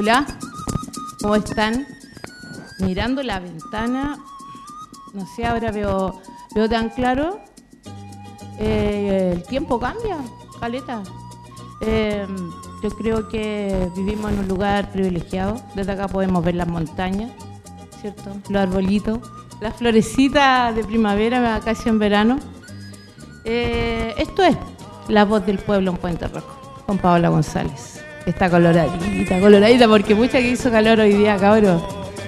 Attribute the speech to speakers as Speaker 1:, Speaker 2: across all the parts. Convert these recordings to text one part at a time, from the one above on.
Speaker 1: Hola, ¿cómo están? Mirando la ventana, no sé, ahora veo, veo tan claro. Eh, el tiempo cambia, caleta. Eh, yo creo que vivimos en un lugar privilegiado. Desde acá podemos ver las montañas, ¿cierto? Los arbolitos, las florecitas de primavera, casi en verano. Eh, esto es La Voz del Pueblo en Puente Rojo, con Paola González. Está coloradita, coloradita, porque mucha que hizo calor hoy día, cabrón.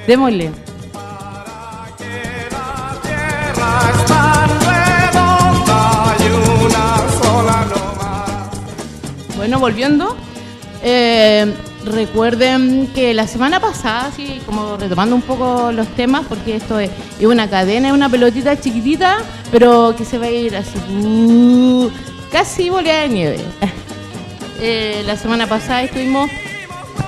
Speaker 1: Démosle. Bueno, volviendo. Eh, recuerden que la semana pasada, así como retomando un poco los temas, porque esto es, una cadena, es una pelotita chiquitita, pero que se va a ir así, uh, casi bola de nieve. Eh, la semana pasada estuvimos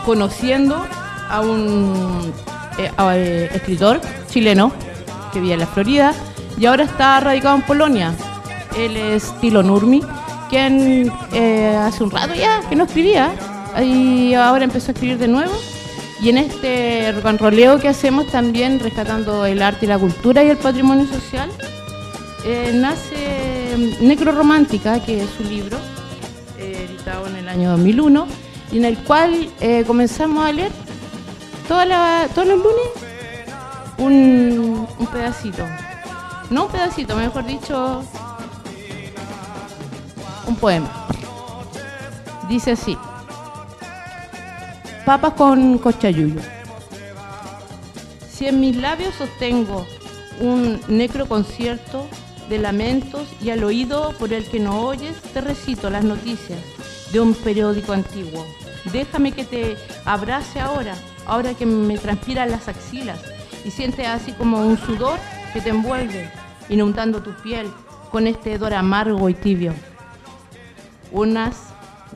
Speaker 1: conociendo a un eh, escritor chileno que vivía en la Florida y ahora está radicado en Polonia. Él es Tilo Nurmi, quien hace un rato ya que no escribía y ahora empezó a escribir de nuevo. Y en este roleo que hacemos también, rescatando el arte y la cultura y el patrimonio social, eh, nace Necro Romántica, que es su libro, eh, en el año 2001, y en el cual eh, comenzamos a leer todos los lunes un, un pedacito. No un pedacito, mejor dicho, un poema. Dice así papas con cochayuyo. Si en mis labios sostengo un necro concierto de lamentos y al oído por el que no oyes te recito las noticias de un periódico antiguo. Déjame que te abrace ahora, ahora que me transpiran las axilas y sientes así como un sudor que te envuelve, inundando tu piel con este hedor amargo y tibio. Unas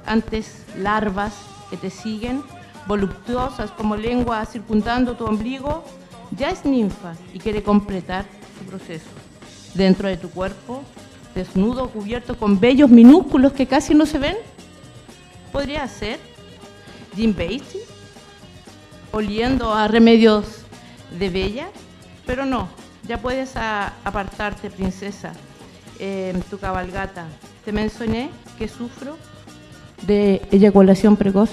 Speaker 1: antes larvas que te siguen voluptuosas como lengua circundando tu ombligo, ya es ninfa y quiere completar su proceso. Dentro de tu cuerpo, desnudo, cubierto con vellos minúsculos que casi no se ven, podría ser Jim Basie, oliendo a remedios de bella, pero no, ya puedes apartarte, princesa, en tu cabalgata. Te mencioné que sufro de eyaculación precoz.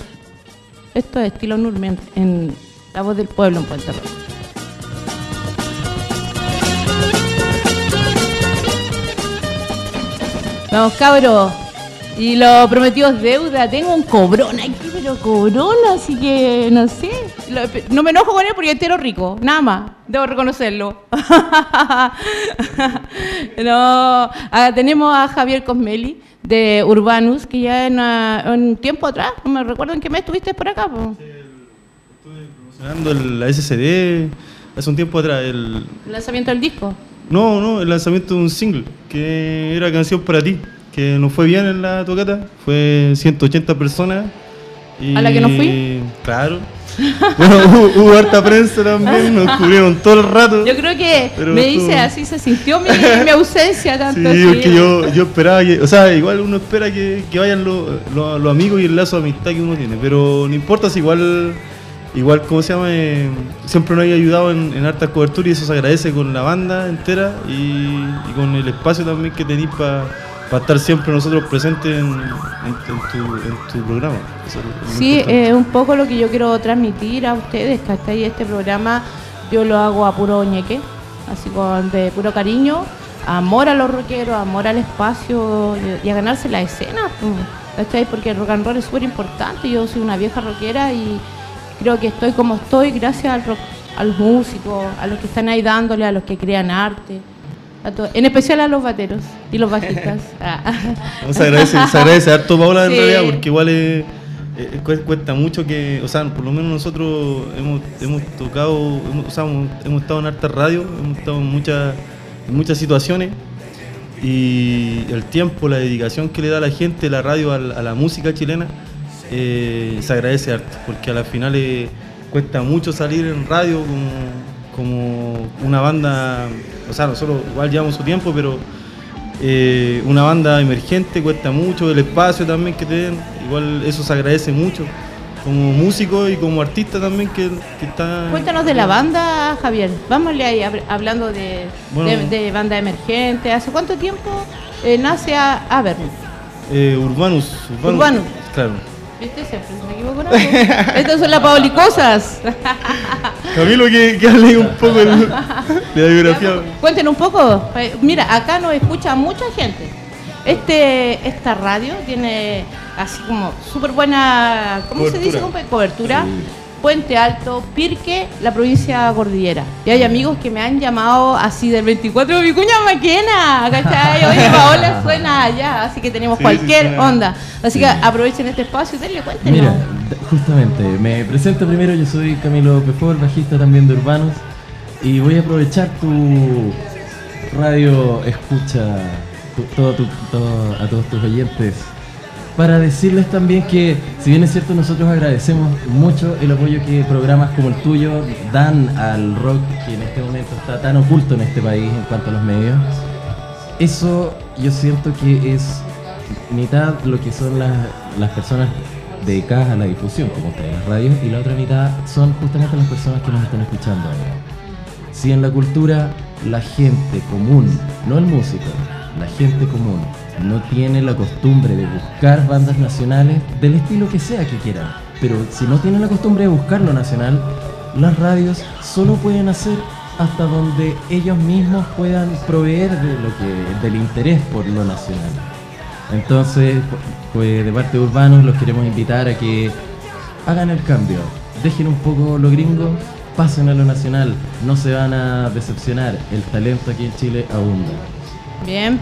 Speaker 1: Esto es estilo Nurmen en La Voz del Pueblo en Puerto Rico. Vamos, cabros. Y lo prometido es deuda. Tengo un cobrón aquí, pero cobrón, así que no sé. No me enojo con él porque entero rico, nada más. Debo reconocerlo. no, ah, tenemos a Javier Cosmeli de Urbanus, que ya en, un tiempo atrás, no me recuerdo en qué mes estuviste por acá.
Speaker 2: estuve promocionando la SCD hace un tiempo atrás. El...
Speaker 1: lanzamiento del disco?
Speaker 2: No, no, el lanzamiento de un single, que era Canción para ti, que no fue bien en la tocata, fue 180 personas.
Speaker 1: ¿A la que no fui?
Speaker 2: Claro. bueno, hubo, harta prensa también, nos cubrieron todo el rato.
Speaker 1: Yo creo que me dice así se sintió mi, ausencia tanto.
Speaker 2: Sí, porque yo, yo esperaba que, o sea, igual uno espera que, vayan los, amigos y el lazo de amistad que uno tiene, pero no importa si igual, igual, ¿cómo se llama? Eh, siempre nos haya ayudado en, en hartas coberturas y eso se agradece con la banda entera y, y con el espacio también que tenéis para para estar siempre nosotros presentes en, tu, programa.
Speaker 1: sí, es un poco lo que yo quiero transmitir a ustedes, que hasta ahí este programa yo lo hago a puro ñeque, así con de puro cariño, amor a los rockeros, amor al espacio y, a ganarse la escena. Pues, Porque el rock and roll es súper importante, yo soy una vieja rockera y creo que estoy como estoy gracias al rock, a los músicos, a los que están ahí dándole, a los que crean arte en especial a los bateros y los bajistas. Ah.
Speaker 2: se, agradece, se agradece harto Paola en realidad porque igual es, cuesta mucho que, o sea, por lo menos nosotros hemos, hemos tocado, hemos, o sea, hemos, estado en harta radio, hemos estado en muchas, muchas situaciones y el tiempo, la dedicación que le da la gente, la radio a la, música chilena, eh, se agradece harto porque a las finales cuesta mucho salir en radio como como una banda, o sea, nosotros igual llevamos su tiempo, pero eh, una banda emergente cuesta mucho, el espacio también que te den, igual eso se agradece mucho. como músico y como artista también que, está...
Speaker 1: Cuéntanos de la banda, Javier. Vámonos ahí hablando de, de, banda emergente. ¿Hace cuánto tiempo eh, nace a
Speaker 2: Eh, Urbanus,
Speaker 1: Urbanus.
Speaker 2: Claro.
Speaker 1: ¿Viste? Siempre me equivoco. Estas son las paulicosas.
Speaker 2: Camilo, que, que hable un poco de, la biografía.
Speaker 1: Cuenten un poco. Mira, acá nos escucha mucha gente. Este, esta radio tiene así como súper buena, ¿cómo se dice? Cobertura. Puente Alto, Pirque, la provincia Cordillera. Y hay amigos que me han llamado así del 24 de Vicuña Maquena, ¿cachai? Oye, Paola suena allá, así que tenemos cualquier onda. Así que aprovechen este espacio y denle cuenta.
Speaker 3: Mira, justamente, me presento primero, yo soy Camilo Pefor, bajista también de Urbanos, y voy a aprovechar tu radio escucha todo, todo, a todos tus oyentes para decirles también que, si bien es cierto, nosotros agradecemos mucho el apoyo que programas como el tuyo dan al rock que en este momento está tan oculto en este país en cuanto a los medios. Eso yo siento que es mitad lo que son las, las personas dedicadas a la difusión, como ustedes, las radios, y la otra mitad son justamente las personas que nos están escuchando ahora. Si en la cultura la gente común, no el músico, la gente común, no tiene la costumbre de buscar bandas nacionales del estilo que sea que quieran. Pero si no tienen la costumbre de buscar lo nacional, las radios solo pueden hacer hasta donde ellos mismos puedan proveer de lo que, del interés por lo nacional. Entonces, pues de parte de Urbanos los queremos invitar a que hagan el cambio, dejen un poco lo gringo, pasen a lo nacional, no se van a decepcionar, el talento aquí en Chile abunda.
Speaker 1: Bien,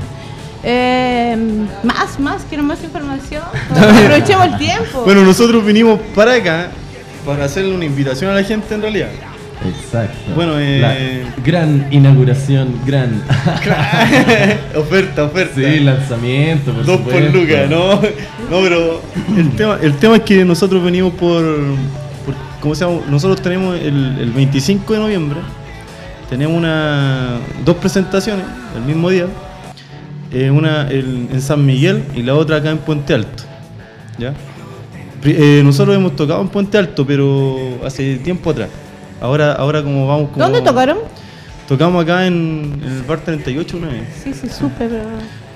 Speaker 1: eh, más, más, quiero más información. Aprovechemos el tiempo.
Speaker 2: Bueno, nosotros vinimos para acá para hacerle una invitación a la gente en realidad.
Speaker 3: Exacto.
Speaker 2: Bueno, eh,
Speaker 3: gran inauguración, gran.
Speaker 2: oferta, oferta.
Speaker 3: Sí, lanzamiento,
Speaker 2: por Dos por lucas, ¿no? No, pero el tema, el tema es que nosotros venimos por, por ¿cómo se llama? Nosotros tenemos el, el 25 de noviembre, tenemos una, dos presentaciones el mismo día eh, una en San Miguel y la otra acá en Puente Alto. ¿ya? Eh, nosotros hemos tocado en Puente Alto, pero hace tiempo atrás. Ahora, ahora como vamos como...
Speaker 1: ¿Dónde tocaron?
Speaker 2: Tocamos acá en, el Bar 38 una vez.
Speaker 1: Sí, sí, supe, pero...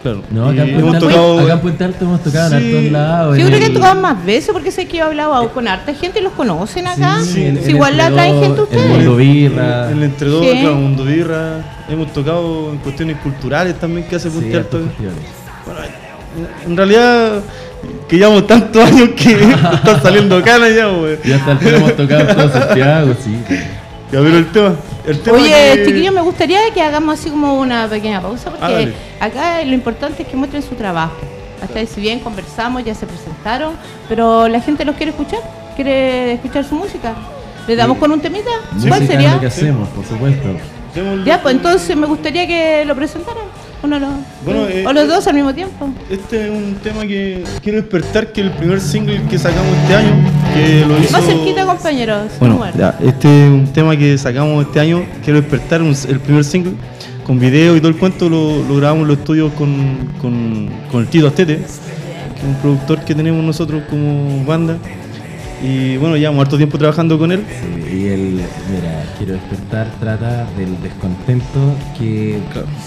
Speaker 3: Claro. No, acá, en Puente, tocado, acá en Puente Alto hemos tocado en todos lados.
Speaker 1: Yo creo que han tocado más veces porque sé que he hablado con harta gente y los conocen acá. Sí, igual la traen gente ustedes.
Speaker 3: El Mundo Birra.
Speaker 2: El, el Entredor, sí. claro, Mundo Birra. Hemos tocado en cuestiones culturales también que hace Puente Alto. Bueno, en realidad que llevamos tantos años que están saliendo canas ya, güey.
Speaker 3: Ya hasta el hemos tocado en todo Santiago, sí.
Speaker 2: Ya, pero el tema,
Speaker 1: Oye, chiquillos, me gustaría que hagamos así como una pequeña pausa, porque acá lo importante es que muestren su trabajo. Hasta si bien conversamos, ya se presentaron, pero la gente los quiere escuchar, quiere escuchar su música. ¿Le damos con un temita?
Speaker 3: ¿Cuál sería? lo que hacemos, por supuesto.
Speaker 1: Ya, pues entonces me gustaría que lo presentaran. Uno eh, o los dos al mismo tiempo.
Speaker 2: Este es un tema que quiero despertar, que el primer single que sacamos este año, que lo hizo...
Speaker 1: Más cerquita, compañeros.
Speaker 2: Bueno, este es un tema que sacamos este año, quiero despertar, el primer single, con video y todo el cuento, lo, grabamos en los estudios con, con, con el Tito Astete, que es un productor que tenemos nosotros como banda. Y bueno, ya harto tiempo trabajando con él.
Speaker 3: Sí, y él, mira, quiero despertar, trata del descontento que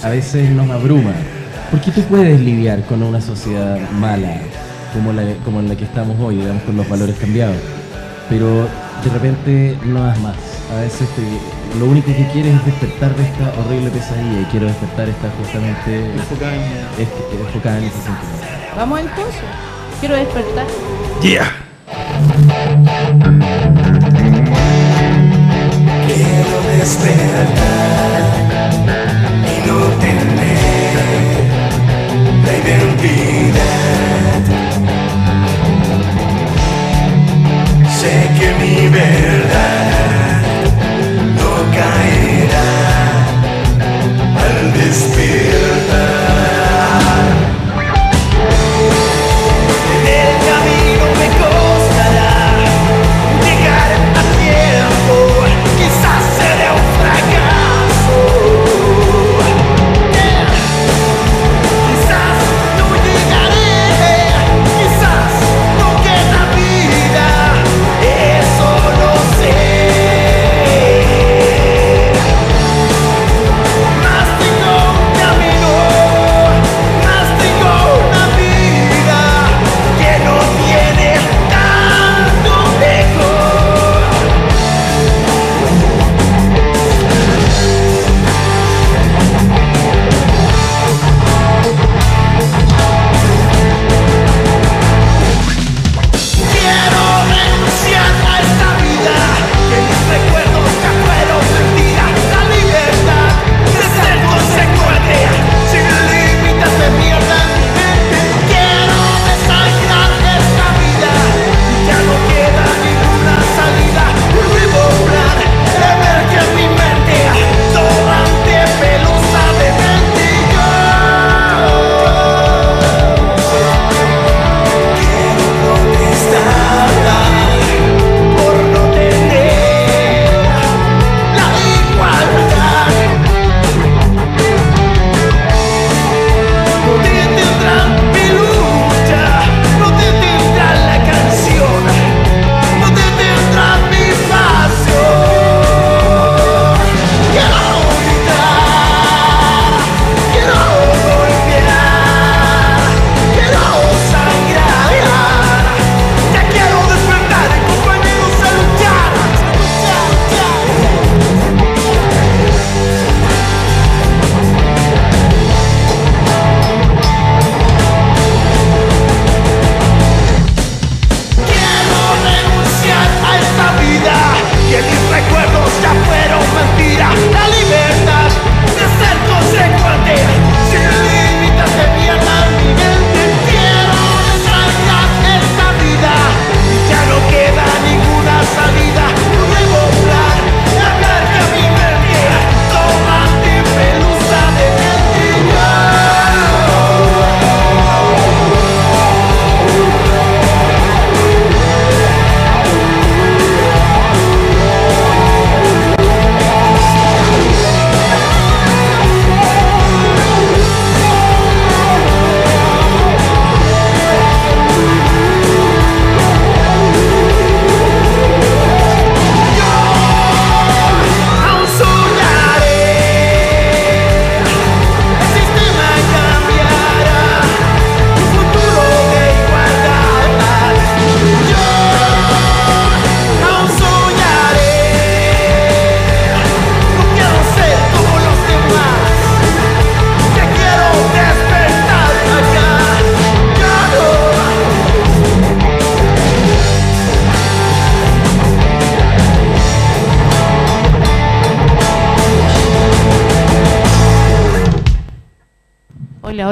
Speaker 3: a veces nos abruma. Porque tú puedes lidiar con una sociedad mala como la, como en la que estamos hoy, digamos, con los valores cambiados. Pero de repente no das más. A veces lo único que quieres es despertar de esta horrible pesadilla y quiero despertar esta justamente
Speaker 2: enfocada en,
Speaker 3: enfocada en ese sentimiento.
Speaker 1: Vamos entonces. Quiero despertar.
Speaker 2: Yeah.
Speaker 4: Quiero despertar y no tener la identidad. Sé que mi verdad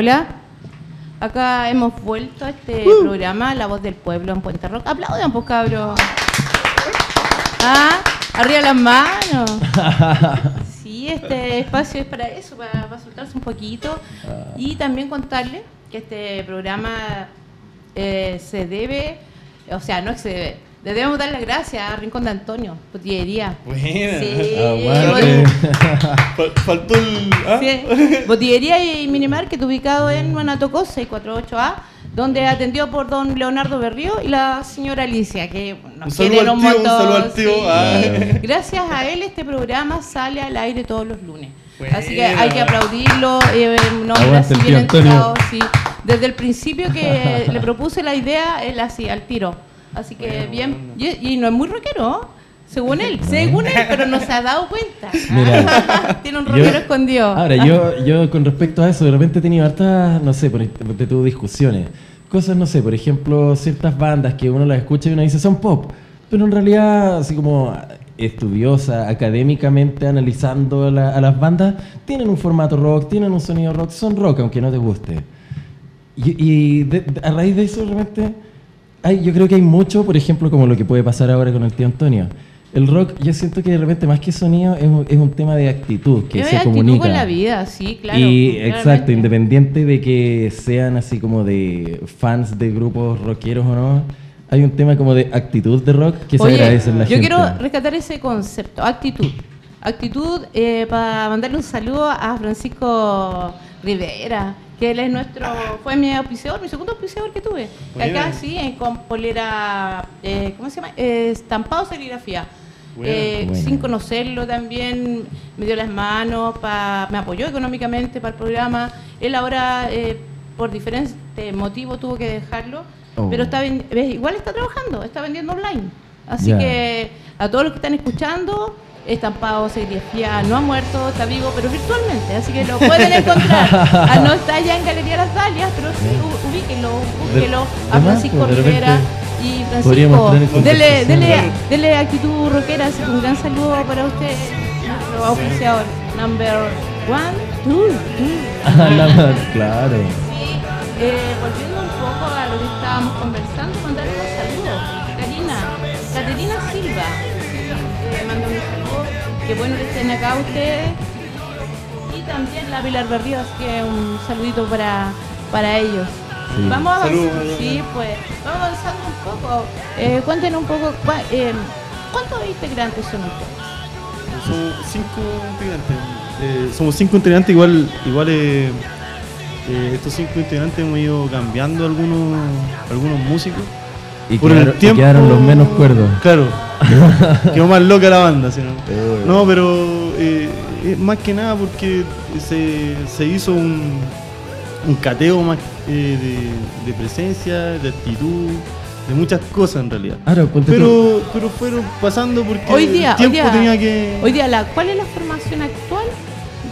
Speaker 1: Hola. Acá hemos vuelto a este programa, La Voz del Pueblo en Puente Rock. Aplaudan, pues, cabros. Ah, arriba las manos. Sí, este espacio es para eso, para, para soltarse un poquito. Y también contarle que este programa eh, se debe, o sea, no es que se debe, le debemos dar las gracias a Rincón de Antonio, Botillería.
Speaker 2: Buena.
Speaker 1: Sí,
Speaker 3: Aguante.
Speaker 2: Faltó el. ¿ah?
Speaker 1: Sí, Botillería y Minimarket ubicado en Guanato 648A, donde atendió por don Leonardo Berrío y la señora Alicia, que nos quieren un
Speaker 2: tío, un
Speaker 1: montón.
Speaker 2: saludo al tío.
Speaker 1: sí.
Speaker 2: Ah.
Speaker 1: Gracias a él este programa sale al aire todos los lunes.
Speaker 2: Buena.
Speaker 1: Así que hay que aplaudirlo, eh, un hombre
Speaker 3: Aguante
Speaker 1: así
Speaker 3: el
Speaker 1: bien
Speaker 3: tío Antonio.
Speaker 1: entregado, sí. Desde el principio que le propuse la idea, él así, al tiro. Así que bien, y, y no es muy rockero, según él, según él, pero no se ha dado cuenta.
Speaker 3: Mira,
Speaker 1: Tiene un
Speaker 3: Yo-
Speaker 1: rockero escondido.
Speaker 3: Ahora, yo, yo con respecto a eso, de repente he tenido hartas, no sé, por de tus discusiones. Cosas, no sé, por ejemplo, ciertas bandas que uno las escucha y uno dice son pop, pero en realidad, así como estudiosa, académicamente analizando la- a las bandas, tienen un formato rock, tienen un sonido rock, son rock, aunque no te guste. Y, y de- de- a raíz de eso, realmente, hay, yo creo que hay mucho, por ejemplo, como lo que puede pasar ahora con el tío Antonio. El rock, yo siento que de repente, más que sonido, es, un- es un tema de actitud que
Speaker 1: Yo
Speaker 3: se
Speaker 1: actitud
Speaker 3: comunica.
Speaker 1: con la vida, sí, claro.
Speaker 3: y
Speaker 1: claramente.
Speaker 3: exacto, independiente de que sean así como de fans de grupos rockeros o no, hay un tema como de actitud de rock que
Speaker 1: Oye,
Speaker 3: se agradece en la
Speaker 1: yo
Speaker 3: gente.
Speaker 1: quiero rescatar ese concepto, actitud. Actitud eh, para mandarle un saludo a Francisco Rivera, que él es nuestro, fue mi auspiciador, mi segundo auspiciador que tuve. Acá sí, en, con polera, eh, ¿cómo se llama? Eh, estampado serigrafía. Eh, sin conocerlo también me dio las manos, pa- me apoyó económicamente para el programa. Él ahora, eh, por diferentes motivos, tuvo que dejarlo,
Speaker 3: Oh.
Speaker 1: pero está igual está trabajando, está vendiendo online. Así que a todos los que están escuchando, Estampado Serigrafía no ha muerto, está vivo, pero virtualmente, así que lo pueden encontrar. Ah, no está ya en Galería Las Dalias, pero sí, ubíquenlo, búsquenlo
Speaker 3: de
Speaker 1: a Francisco Rivera y Francisco. Dele, dele, dele actitud rockera, así que un gran saludo para usted, nuestro auspiciador. Number one, two, two.
Speaker 3: Ah, la- claro.
Speaker 1: Sí, eh, volviendo un poco a lo que estábamos conversando, mandarle un saludo. Karina, Caterina Silva, eh, manda un saludo. Qué bueno que estén acá ustedes. Y también la Pilar Berrío, así que un saludito para, para ellos.
Speaker 3: Sí.
Speaker 1: Vamos a
Speaker 2: Saludos,
Speaker 1: avanzar,
Speaker 2: saludos.
Speaker 1: sí, pues, vamos avanzando un poco. Eh, cuéntenos un poco, eh, ¿cuántos integrantes son ustedes?
Speaker 2: Somos cinco integrantes. Eh, somos cinco integrantes, igual, igual eh, eh, estos cinco integrantes hemos ido cambiando algunos, algunos músicos.
Speaker 3: Y
Speaker 2: Por
Speaker 3: quedaron,
Speaker 2: el
Speaker 3: y
Speaker 2: tiempo.
Speaker 3: quedaron los menos cuerdos.
Speaker 2: Claro. Quedó más loca la banda, ¿sí, no? Pero eh, es más que nada porque se, se hizo un, un cateo más eh, de, de presencia, de actitud, de muchas cosas en realidad.
Speaker 3: Ahora, ponte tú-
Speaker 2: Pero, pero fueron pasando porque
Speaker 1: Hoy día,
Speaker 2: el
Speaker 1: hoy
Speaker 2: tiempo
Speaker 1: día,
Speaker 2: tenía que...
Speaker 1: hoy día la, ¿cuál es la formación actual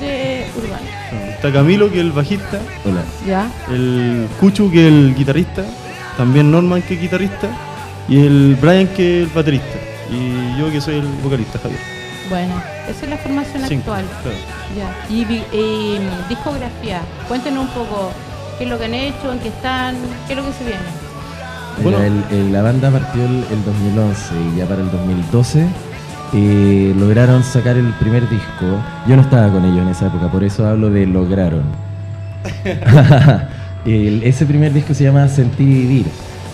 Speaker 1: de Urbano?
Speaker 2: Está Camilo, que es el bajista,
Speaker 3: Hola.
Speaker 1: ¿Ya?
Speaker 2: el Cuchu, que es el guitarrista, también Norman, que es guitarrista, y el Brian, que es el baterista, y yo, que soy el vocalista, Javier.
Speaker 1: Bueno, esa es la formación
Speaker 2: Cinco,
Speaker 1: actual.
Speaker 2: claro.
Speaker 1: Ya. Y, mm, discografía, cuéntenos un poco qué es lo que han hecho, en qué están, qué es lo que se viene.
Speaker 2: Bueno.
Speaker 3: Mira, el- el- la banda partió el, el 2011 y ya para el 2012 eh, lograron sacar el primer disco. Yo no estaba con ellos en esa época, por eso hablo de lograron. El- ese primer disco se llama Sentir y Vivir.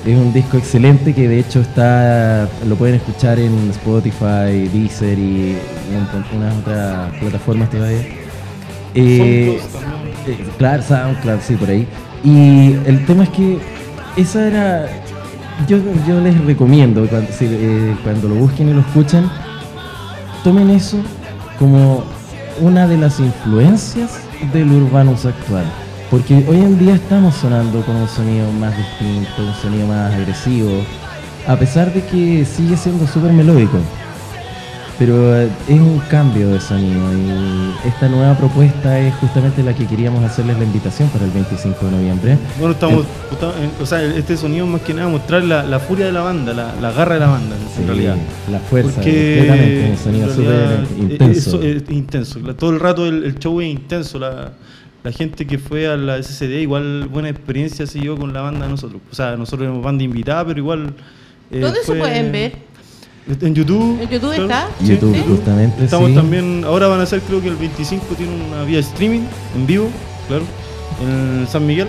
Speaker 3: Es un disco excelente que de hecho está lo pueden escuchar en Spotify, Deezer y un- unas otras plataformas todavía. Eh, eh, claro, SoundCloud, sí, por ahí. Y el tema es que esa era. Yo, yo les recomiendo cuando, si, eh, cuando lo busquen y lo escuchan, tomen eso como una de las influencias del urbanus actual. Porque hoy en día estamos sonando con un sonido más distinto, un sonido más agresivo, a pesar de que sigue siendo súper melódico. Pero eh, es un cambio de sonido y esta nueva propuesta es justamente la que queríamos hacerles la invitación para el 25 de noviembre.
Speaker 2: Bueno, estamos, estamos- o sea, este sonido más que nada mostrar la, la furia de la banda, la, la garra de la banda, en
Speaker 3: Sí,
Speaker 2: realidad.
Speaker 3: La fuerza, completamente, un sonido súper
Speaker 2: eh,
Speaker 3: intenso.
Speaker 2: eso es intenso. La- Todo el rato el, el show es intenso, la, la gente que fue a la SCD, igual buena experiencia se llevó con la banda de nosotros. O sea, nosotros éramos banda invitada, pero igual. eh,
Speaker 1: ¿Dónde se pueden ver?
Speaker 2: En YouTube.
Speaker 1: ¿En YouTube está?
Speaker 3: YouTube,
Speaker 1: Sí.
Speaker 3: justamente.
Speaker 2: Estamos
Speaker 3: sí.
Speaker 2: también, ahora van a hacer creo que el 25 tiene una vía streaming en vivo, claro, en San Miguel,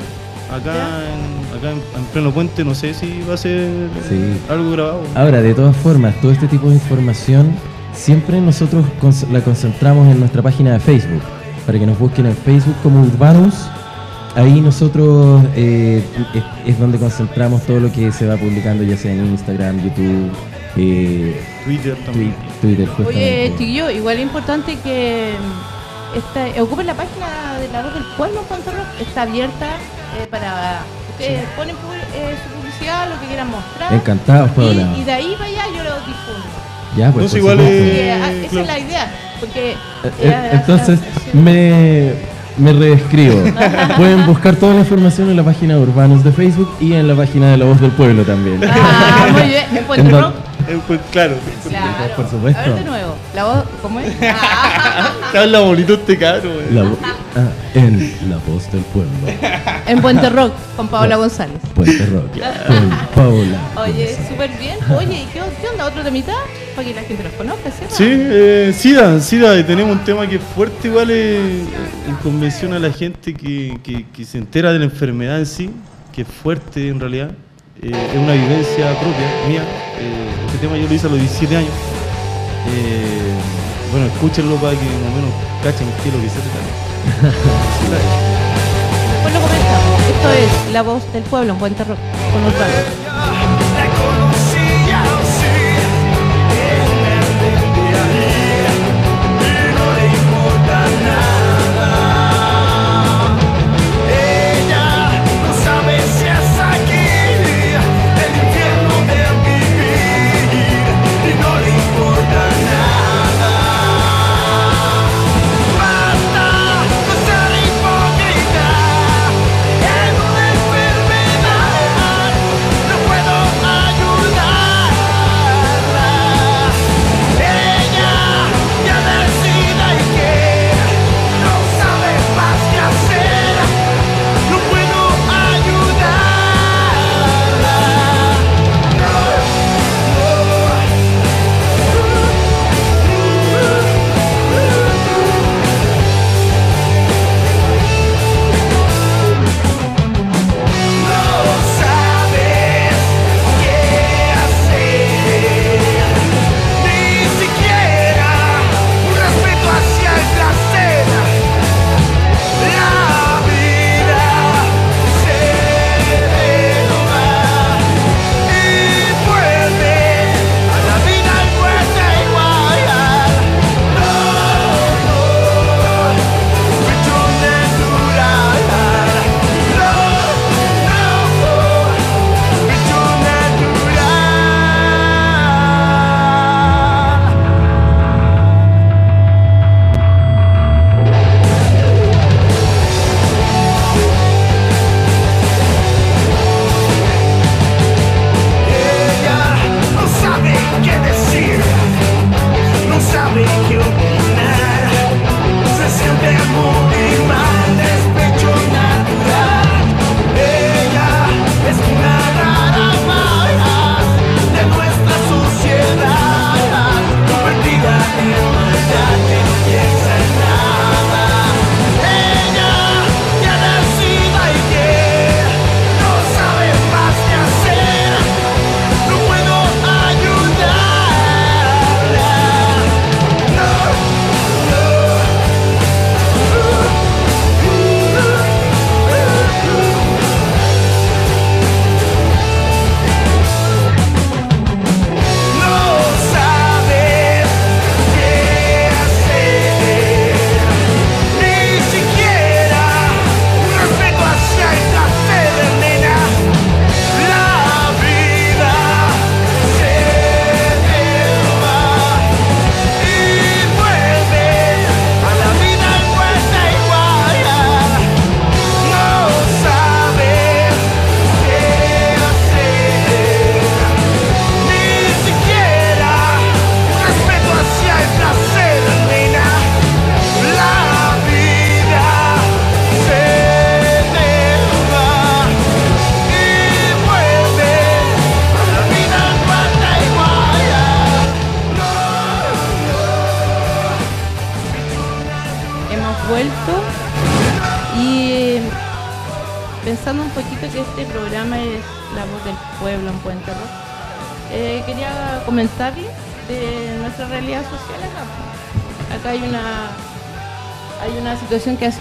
Speaker 2: acá, en, acá en, en pleno puente, no sé si va a ser
Speaker 3: Sí.
Speaker 2: algo grabado.
Speaker 3: Ahora, de todas formas, todo este tipo de información siempre nosotros cons- la concentramos en nuestra página de Facebook, para que nos busquen en Facebook como Urbanus. Ahí nosotros eh, es, es donde concentramos todo lo que se va publicando, ya sea en Instagram, YouTube, eh,
Speaker 2: Twitter
Speaker 3: Twi-
Speaker 2: también.
Speaker 3: Twitter.
Speaker 1: Oye, chiquillo, igual es importante que mm, esta, ocupen la página de la voz del pueblo, está abierta eh, para que ponen pu- eh, su publicidad, lo que quieran mostrar.
Speaker 3: Encantados, Paola.
Speaker 1: Y, y de ahí para allá yo lo difundo.
Speaker 3: Ya, pues,
Speaker 2: igual
Speaker 1: ah, esa
Speaker 2: claro.
Speaker 1: es la idea. Porque,
Speaker 3: Eh,
Speaker 1: eh,
Speaker 3: Entonces me, me reescribo. Pueden buscar toda la información en la página de Urbanos de Facebook y en la página de La Voz del Pueblo también.
Speaker 1: Ah, muy bien. ¿En
Speaker 3: En
Speaker 1: Rock?
Speaker 2: Claro,
Speaker 1: Claro.
Speaker 3: por supuesto.
Speaker 1: A ver de nuevo. La voz, ¿cómo es? Ah,
Speaker 2: te habla bonito este caro.
Speaker 3: La vo- ah, en La Voz del Pueblo.
Speaker 1: en Puente Rock, con Paola González.
Speaker 3: Puente Rock. Con Paola.
Speaker 1: Oye, súper bien. Oye, ¿y qué, qué onda? ¿Otro temita? Para que la gente los conozca, ¿cierto?
Speaker 2: Sí, eh, SIDA, SIDA, y tenemos un tema que es fuerte igual eh, en convención a la gente que, que- que se entera de la enfermedad en sí, que es fuerte en realidad, eh, es una vivencia propia mía, eh, este tema yo lo hice a los 17 años, Eh, bueno, escúchenlo para que más o menos cachen qué es lo que se trata.
Speaker 1: Después lo comentamos. Esto es La Voz del Pueblo en Puente Rock, con Urbano.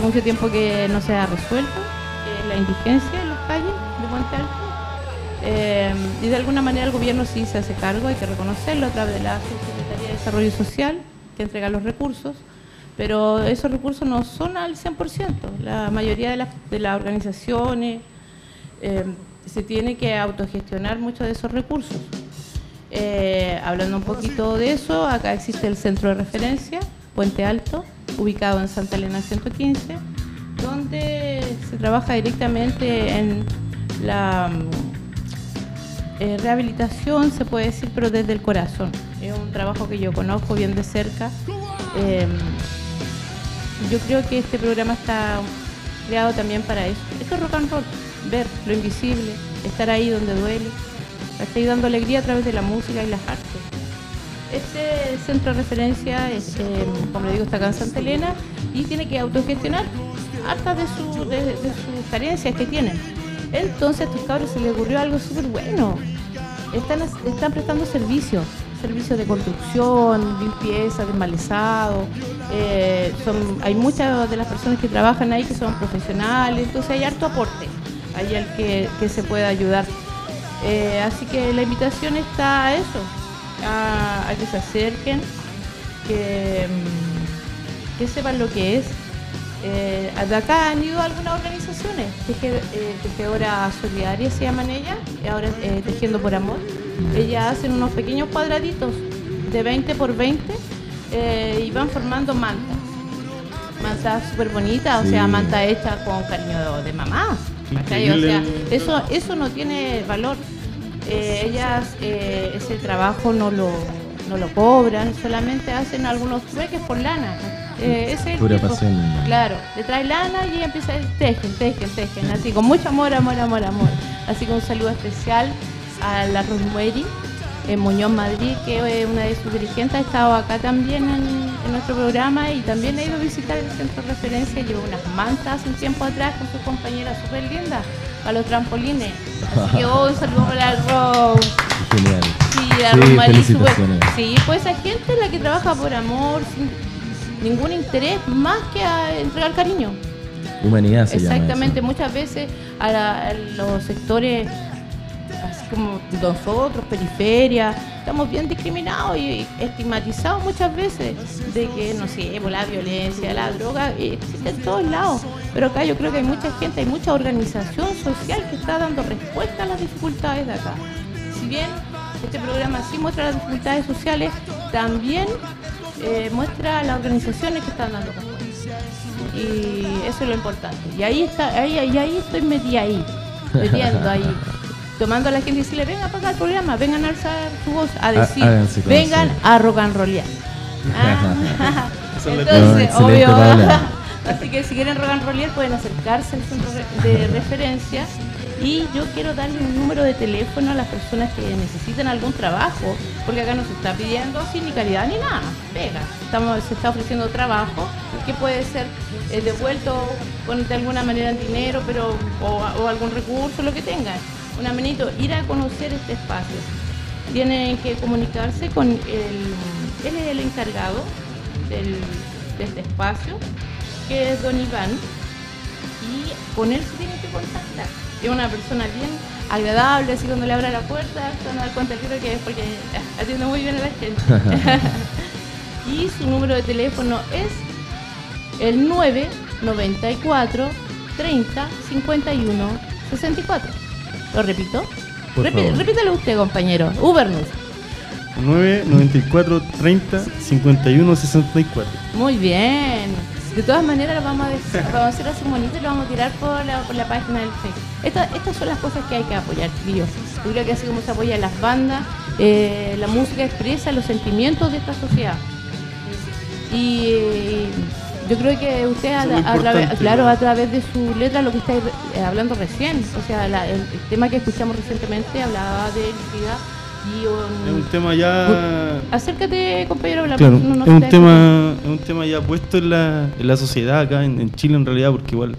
Speaker 1: Mucho tiempo que no se ha resuelto, es la indigencia en las calles de Puente Alto. Eh, y de alguna manera el gobierno sí se hace cargo, hay que reconocerlo a través de la Secretaría de Desarrollo Social, que entrega los recursos, pero esos recursos no son al 100%. La mayoría de las, de las organizaciones eh, se tiene que autogestionar muchos de esos recursos. Eh, hablando un poquito de eso, acá existe el centro de referencia, Puente Alto, ubicado en Santa Elena 115, donde se trabaja directamente en la eh, rehabilitación, se puede decir, pero desde el corazón. Es un trabajo que yo conozco bien de cerca. Eh, yo creo que este programa está creado también para eso. Esto es rock and roll, ver lo invisible, estar ahí donde duele, estar dando alegría a través de la música y las artes. Este centro de referencia, es, eh, como le digo, está acá en Santa Elena y tiene que autogestionar hartas de, su- de- de sus carencias que tienen. Entonces a estos cabros se les ocurrió algo súper bueno. Están, están prestando servicios, servicios de construcción, limpieza, desmalezado. eh, hay muchas de las personas que trabajan ahí que son profesionales, entonces hay harto aporte, hay al que, que se pueda ayudar. Eh, así que la invitación está a eso, a, a que se acerquen, que, mm, que sepan lo que es. Eh, de acá han ido algunas organizaciones, Teje- eh, Tejedora Solidaria se llaman ellas, y ahora eh, Tejiendo por Amor. Ellas hacen unos pequeños cuadraditos de 20 por 20 eh, y van formando mantas. Mantas súper bonitas, o sea, manta hecha con cariño de mamá. O sea, eso, eso no tiene valor. Eh, ellas eh, ese trabajo no lo, no lo cobran, solamente hacen algunos trueques por lana. Eh, ese es el
Speaker 3: Pura
Speaker 1: tipo.
Speaker 3: pasión.
Speaker 1: Claro, le trae lana y empieza a tejen, tejen, tejen, así con mucho amor, amor, amor, amor. Así que un saludo especial a la Rosemary en Muñoz, Madrid, que es una de sus dirigentes, ha estado acá también en, en nuestro programa y también ha ido a visitar el centro de referencia, llevó unas mantas un tiempo atrás con sus compañeras súper lindas para los trampolines. Así que oh, un saludo para Rose.
Speaker 3: Genial.
Speaker 1: Sí, la
Speaker 3: Sí.
Speaker 1: Sí, pues esa gente es la que trabaja por amor, sin ningún interés más que a entregar cariño.
Speaker 3: Humanidad se
Speaker 1: Exactamente,
Speaker 3: llama
Speaker 1: muchas veces a, la- a los sectores, como nosotros, periferia, estamos bien discriminados y estigmatizados muchas veces de que, no sé, por la violencia, la droga, eh, existe en todos lados. Pero acá yo creo que hay mucha gente, hay mucha organización social que está dando respuesta a las dificultades de acá. Si bien este programa sí muestra las dificultades sociales, también eh, muestra las organizaciones que están dando respuesta y eso es lo importante. Y ahí está, ahí, y ahí estoy metida ahí, metiendo ahí, tomando a la gente y decirle, vengan para acá al programa, vengan a alzar su voz, a decir,
Speaker 3: háganse conocer.
Speaker 1: vengan a rock and rollear. Ah, Entonces,
Speaker 3: No, excelente,
Speaker 1: obvio. Así que si quieren rock and rollear pueden acercarse al centro de referencia. Y yo quiero darle un número de teléfono a las personas que necesitan algún trabajo, porque acá no se está pidiendo así ni calidad ni nada. Pega. Estamos, se está ofreciendo trabajo que puede ser eh, devuelto con, de alguna manera en dinero, pero o, o algún recurso, lo que tengan. Una manito, ir a conocer este espacio. Tienen que comunicarse con el, él es el encargado del, de este espacio, que es don Iván, y con él se tienen que contactar. Es una persona bien agradable, así cuando le abra la puerta, se van a dar cuenta tiro que es porque atiende muy bien a la gente. y su número de teléfono es el 994 30 51 64. ¿Lo repito? Repi-
Speaker 3: favor.
Speaker 1: repítalo usted, compañero. Ubernus.
Speaker 2: 9 94 30 51 64.
Speaker 1: Muy bien. De todas maneras, lo vamos a, decir, vamos a hacer así bonito y lo vamos a tirar por la, por la página del Facebook. Esta- estas son las cosas que hay que apoyar, chiquillos. Yo creo que así como se apoyan las bandas, eh, la música expresa los sentimientos de esta sociedad. Y yo creo que usted, a, a través, claro, a través de su letra, lo que está eh, hablando recién, o sea, la- el, el tema que escuchamos recientemente hablaba de SIDA y un-
Speaker 2: Es un tema ya.
Speaker 1: Acércate, compañero, la
Speaker 2: Claro,
Speaker 1: no- no
Speaker 2: es un
Speaker 1: te-
Speaker 2: tema, es un tema ya puesto en la, en la sociedad acá en, en Chile en realidad, porque igual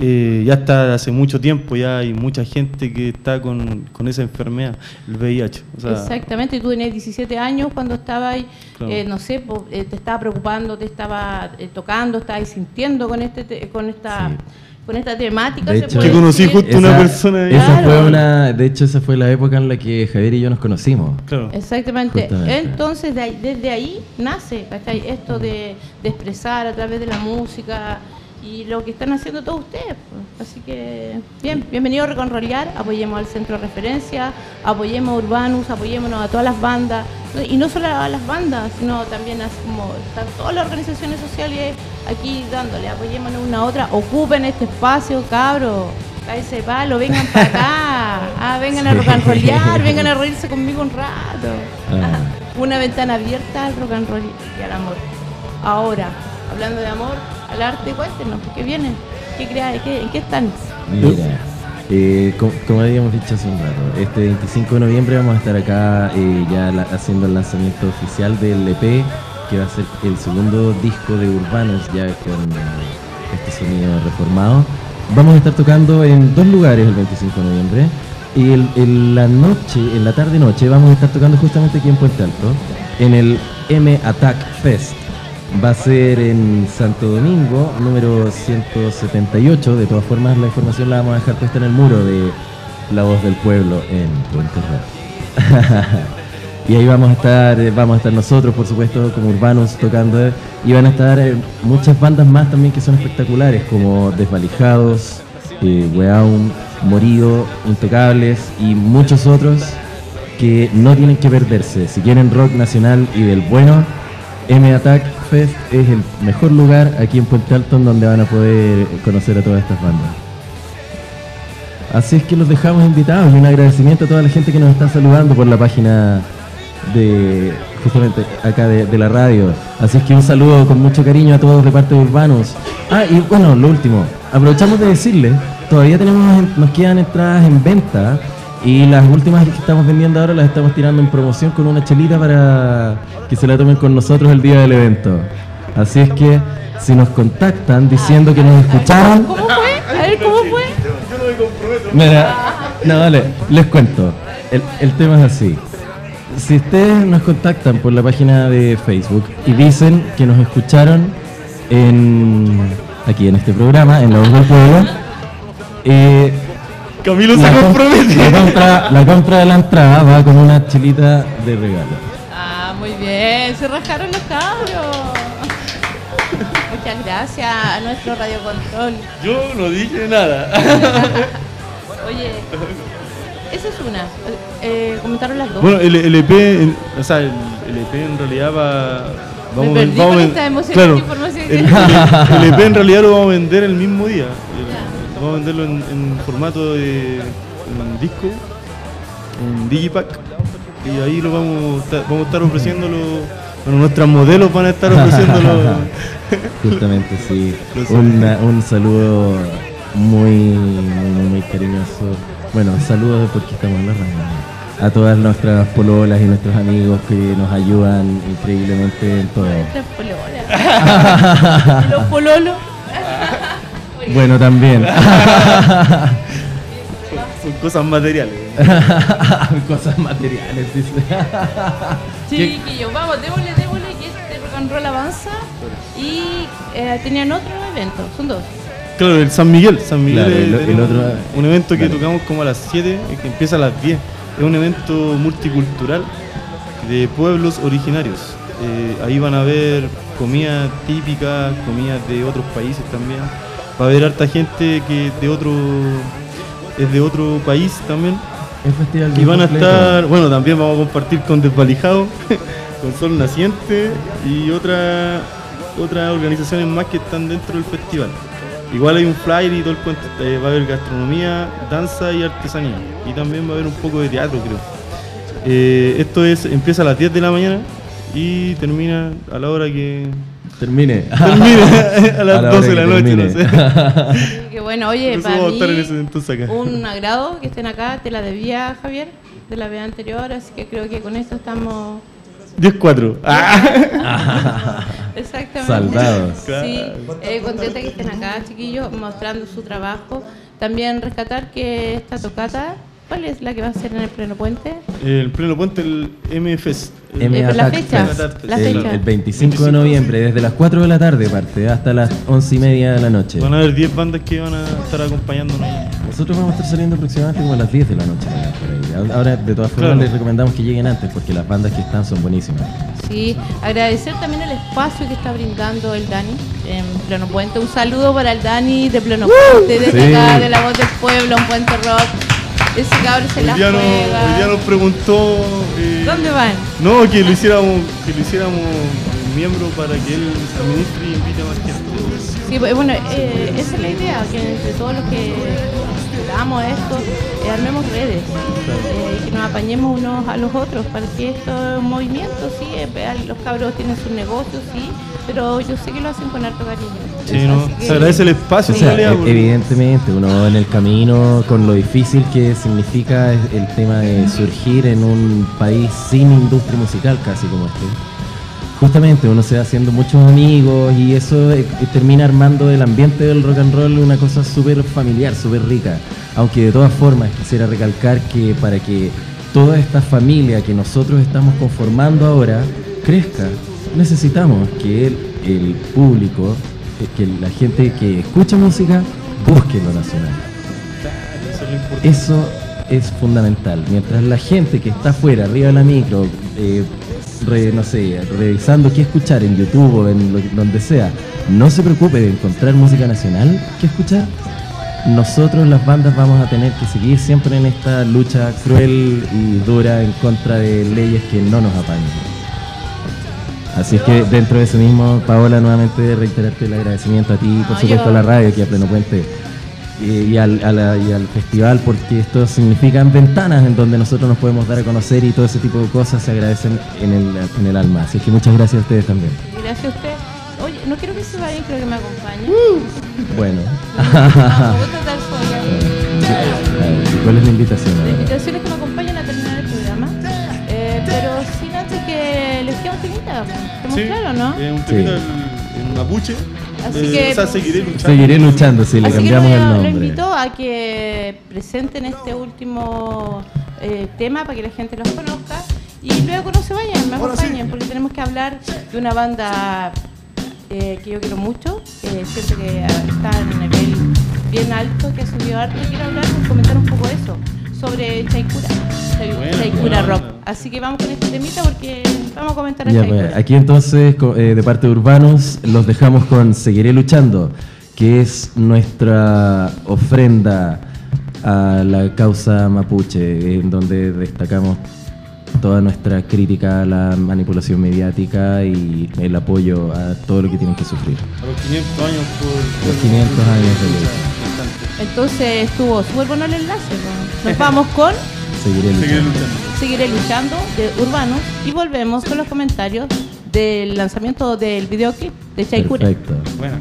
Speaker 2: eh, ya está hace mucho tiempo, ya hay mucha gente que está con, con esa enfermedad, el VIH. O sea,
Speaker 1: Exactamente, tú tenías 17 años cuando estabas, ahí,
Speaker 2: Claro.
Speaker 1: eh, no sé, po, eh, te estaba preocupando, te estaba eh, tocando, estabas sintiendo con este te- con esta
Speaker 3: Sí.
Speaker 1: con esta temática.
Speaker 3: De
Speaker 1: se
Speaker 3: hecho,
Speaker 1: puede
Speaker 2: Que conocí
Speaker 1: decir.
Speaker 2: justo una persona.
Speaker 3: Esa
Speaker 1: Claro.
Speaker 3: fue una, de hecho, esa fue la época en la que Javier y yo nos conocimos.
Speaker 2: Claro.
Speaker 1: Exactamente.
Speaker 3: Justamente.
Speaker 1: Entonces, de ahí- desde ahí nace ¿cachai? esto de, de expresar a través de la música y lo que están haciendo todos ustedes. pues. Así que, bien, bienvenido a Reconrolear, apoyemos al centro de referencia, apoyemos a Urbanus, apoyémonos a todas las bandas, y no solo a las bandas, sino también a como están todas las organizaciones sociales aquí dándole, apoyémonos una a otra, ocupen este espacio, cabros. Cállese palo, vengan para acá, ah, vengan a
Speaker 3: Sí.
Speaker 1: rock and rollear, vengan a reírse conmigo un rato.
Speaker 3: Ah.
Speaker 1: Una ventana abierta al rock and roll y al amor. Ahora, hablando de amor, al arte, cuéntenos, ¿qué viene? ¿Qué crea? ¿Qué, ¿En qué están?
Speaker 3: Mira, eh, co- como, habíamos dicho hace un rato, este 25 de noviembre vamos a estar acá eh, ya haciendo el lanzamiento oficial del EP, que va a ser el segundo disco de Urbanos ya con este sonido reformado. Vamos a estar tocando en dos lugares el 25 de noviembre. Y el- en la noche, en la tarde-noche, vamos a estar tocando justamente aquí en Puente Alto, en el M Attack Fest. Va a ser en Santo Domingo, número 178. De todas formas, la información la vamos a dejar puesta en el muro de La Voz del Pueblo en Puente Real. y ahí vamos a estar, eh, vamos a estar nosotros, por supuesto, como urbanos tocando. eh, Y van a estar eh, muchas bandas más también que son espectaculares, como Desvalijados, eh, Weaum, Morido, Intocables y muchos otros que no tienen que perderse. Si quieren rock nacional y del bueno, M Attack Es el mejor lugar aquí en Puente Alto donde van a poder conocer a todas estas bandas. Así es que los dejamos invitados y un agradecimiento a toda la gente que nos está saludando por la página de justamente acá de, de la radio. Así es que un saludo con mucho cariño a todos de parte de Urbanos. Ah, y bueno, lo último, aprovechamos de decirles, todavía tenemos, nos quedan entradas en venta y las últimas que estamos vendiendo ahora las estamos tirando en promoción con una chelita para que se la tomen con nosotros el día del evento. Así es que si nos contactan diciendo que nos escucharon,
Speaker 1: ¿Cómo fue? A ver, ¿cómo fue?
Speaker 3: Mira, no, vale, les cuento. El, el tema es así. Si ustedes nos contactan por la página de Facebook y dicen que nos escucharon en aquí en este programa, en La Voz del Pueblo, eh,
Speaker 2: Camilo se
Speaker 3: la, com-
Speaker 2: compromete.
Speaker 3: la compra, la compra de la entrada va con una chelita de regalo.
Speaker 1: Ah, muy bien, se rajaron los cabros. Muchas gracias a nuestro radiocontrol.
Speaker 2: Yo no dije nada.
Speaker 1: Oye, esa es una. Eh, comentaron las dos.
Speaker 2: Bueno, el, el EP, o sea, el, el EP en realidad va.
Speaker 1: Me
Speaker 2: a-
Speaker 1: perdí
Speaker 2: a
Speaker 1: con esta emocionante
Speaker 2: claro,
Speaker 1: información
Speaker 2: el,
Speaker 1: que-
Speaker 2: el- el EP en realidad lo vamos a vender el mismo día. Vamos a venderlo en, en formato de en disco, en Digipack. Y ahí lo vamos, a estar- vamos a estar ofreciéndolo. Bueno, nuestros modelos van a estar ofreciéndolo.
Speaker 3: Justamente, sí. Una- un saludo muy, muy, muy, muy cariñoso. Bueno, saludos porque estamos en la radio. A todas nuestras pololas y nuestros amigos que nos ayudan increíblemente en todo.
Speaker 1: Nuestras pololas. Los pololos.
Speaker 3: Bueno, también.
Speaker 2: Son cosas materiales.
Speaker 3: Cosas materiales, dice.
Speaker 1: Chiquillos, vamos, démosle, démosle que este rock and roll avanza. Y eh, tenían otro evento, son dos.
Speaker 2: Claro, el San Miguel. San Miguel
Speaker 3: Claro, el- el otro-
Speaker 2: un evento que
Speaker 3: Dale.
Speaker 2: tocamos como a las 7 y que empieza a las 10. Es un evento multicultural de pueblos originarios. Eh, ahí van a ver comida típica, comidas de otros países también. Va a haber harta gente que de otro es de otro país también.
Speaker 3: El festival
Speaker 2: Y van a
Speaker 3: completo.
Speaker 2: estar, bueno, también vamos a compartir con Desvalijado, con Sol Naciente y otra, otras organizaciones más que están dentro del festival. Igual hay un flyer y todo el cuento. eh, va a haber gastronomía, danza y artesanía. Y también va a haber un poco de teatro, creo. Eh, esto es empieza a las 10 de la mañana y termina a la hora que
Speaker 3: Termine.
Speaker 2: termine, a las
Speaker 3: A la
Speaker 2: 12 de la noche, no sé.
Speaker 1: Así que bueno, oye,
Speaker 2: eso
Speaker 1: para mí un agrado que estén acá. Te la debía, Javier, de la vez anterior. Así que creo que con esto estamos
Speaker 2: 10-4. Ah.
Speaker 1: Exactamente.
Speaker 3: Saldados.
Speaker 1: Sí, eh, contenta que estén acá, chiquillos, mostrando su trabajo. También rescatar que esta tocata, ¿cuál es la que va a ser en el pleno puente?
Speaker 2: El pleno puente, el MFS. el-
Speaker 1: Eh, la fecha, la
Speaker 3: el,
Speaker 1: fecha.
Speaker 3: el 25 de noviembre, desde las 4 de la tarde parte, hasta las 11 y media de la noche.
Speaker 2: Van a haber 10 bandas que van a estar acompañándonos.
Speaker 3: Nosotros vamos a estar saliendo aproximadamente como a las 10 de la noche. por ahí. Ahora, de todas formas,
Speaker 2: Claro.
Speaker 3: les recomendamos que lleguen antes porque las bandas que están son buenísimas.
Speaker 1: Sí, agradecer también el espacio que está brindando el Dani en Pleno Puente. Un saludo para el Dani de Pleno Puente, desde
Speaker 3: Sí.
Speaker 1: acá, de la voz del pueblo, un puente rock. Ese cabrón se
Speaker 2: Hoy nos,
Speaker 1: juega.
Speaker 2: hoy día nos preguntó. eh,
Speaker 1: ¿Dónde van?
Speaker 2: No, que lo hiciéramos, que lo hiciéramos miembro para que él administre y invite a más gente.
Speaker 1: Sí, pues, bueno, eh, esa es la idea, que entre todos los que damos esto, eh, armemos redes eh, y que nos apañemos unos a los otros para que estos movimientos, sí, eh, los cabros tienen sus negocios, sí, pero yo sé que lo hacen con harto cariño.
Speaker 2: Sí, ¿no?
Speaker 1: Que-
Speaker 2: Se agradece el espacio,
Speaker 3: O
Speaker 2: en
Speaker 3: sea,
Speaker 2: realidad,
Speaker 3: e- evidentemente, uno en el camino, con lo difícil que significa el tema de surgir en un país sin industria musical, casi como este. Justamente uno se va haciendo muchos amigos y eso eh, eh, termina armando el ambiente del rock and roll una cosa súper familiar, súper rica. Aunque de todas formas quisiera recalcar que para que toda esta familia que nosotros estamos conformando ahora crezca, necesitamos que el, el público, eh, que la gente que escucha música, busque lo nacional.
Speaker 2: Eso es.
Speaker 3: Eso fundamental. Mientras la gente que está afuera, arriba de la micro, eh, re- no sé, revisando qué escuchar en YouTube o en lo- donde sea, no se preocupe de encontrar música nacional que escuchar, nosotros las bandas vamos a tener que seguir siempre en esta lucha cruel y dura en contra de leyes que no nos apañan. Así es que dentro de eso mismo, Paola, nuevamente reiterarte el agradecimiento a ti, por supuesto a la radio aquí a Pleno Puente y, y al, a la- y al festival, porque esto significan ventanas en donde nosotros nos podemos dar a conocer y todo ese tipo de cosas se agradecen en el, en el alma. Así que muchas gracias a ustedes también.
Speaker 1: Gracias a usted. Oye, no quiero que se vayan, creo que me acompañen.
Speaker 3: Uh. Bueno,
Speaker 1: Vamos, voy a tratar sola.
Speaker 3: ¿y ¿cuál es la invitación?
Speaker 1: La invitación es que me acompañen a terminar el programa, eh, pero sin antes que les quede un temita. ¿Estamos
Speaker 2: Sí,
Speaker 1: claros, no?
Speaker 2: eh, un
Speaker 3: Sí.
Speaker 2: temita en, en mapuche.
Speaker 1: Así
Speaker 2: Eh,
Speaker 1: que-
Speaker 2: o sea, seguiré luchando.
Speaker 3: Seguiré luchando si le
Speaker 1: Así que
Speaker 3: cambiamos
Speaker 1: lo,
Speaker 3: el
Speaker 1: lo
Speaker 3: nombre.
Speaker 1: invito a que presenten este último eh, tema para que la gente los conozca y luego no se vayan, me acompañen, porque tenemos que hablar de una banda eh, que yo quiero mucho, que siento que está en un nivel bien alto, que ha subido harto. y Quiero hablar, comentar un poco eso, sobre Chaikura,
Speaker 2: Buena.
Speaker 1: Rock. Así que vamos con este temita porque vamos a comentar a
Speaker 3: Ya,
Speaker 1: Chaikura.
Speaker 3: pues, aquí entonces, eh, de parte de Urbanos, los dejamos con Seguiré Luchando, que es nuestra ofrenda a la causa mapuche, en donde destacamos toda nuestra crítica a la manipulación mediática y el apoyo a todo lo que tienen que sufrir.
Speaker 2: A los 500 años por.
Speaker 3: Los 500 años de lucha.
Speaker 1: Entonces estuvo súper bueno el enlace. ¿no? Nos vamos con
Speaker 3: Seguiré
Speaker 2: Seguiré
Speaker 3: luchando.
Speaker 1: Seguiré luchando de Urbanos y volvemos con los comentarios del lanzamiento del videoclip de Chaikura.
Speaker 3: Perfecto.
Speaker 2: Bueno.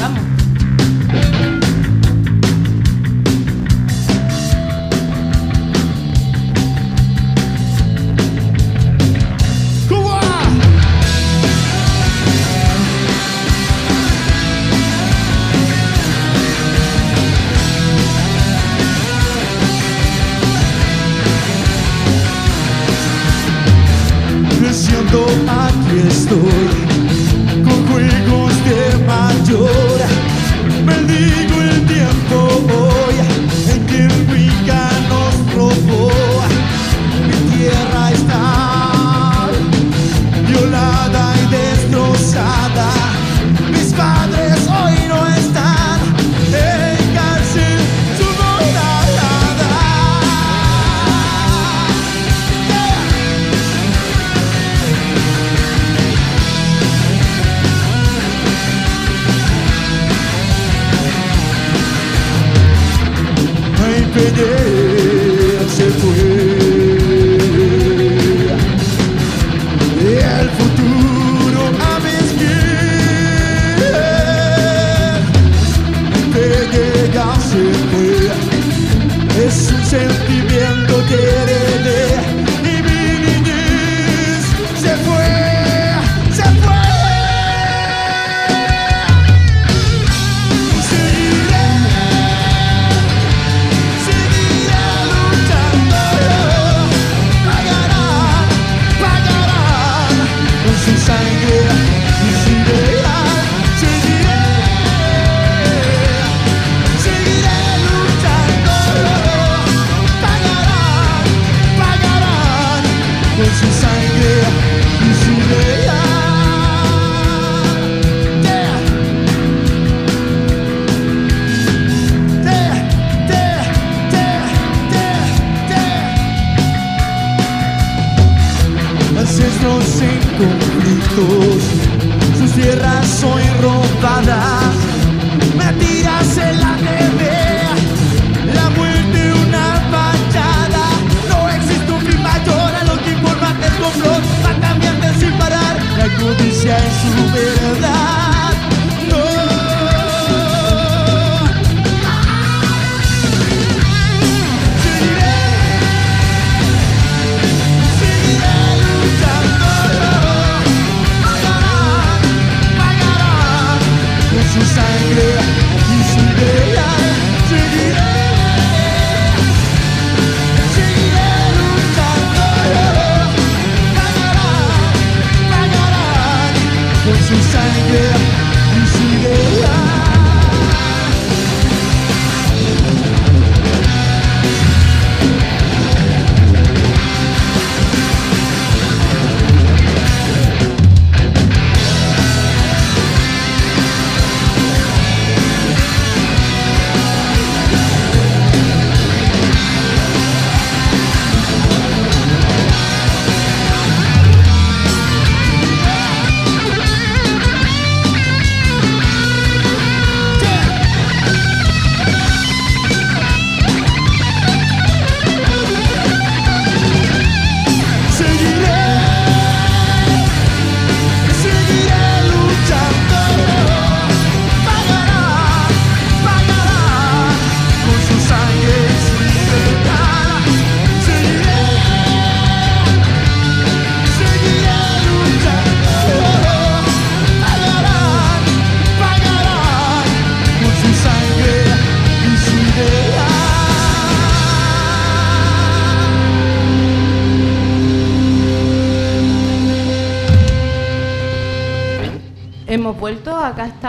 Speaker 1: Vamos.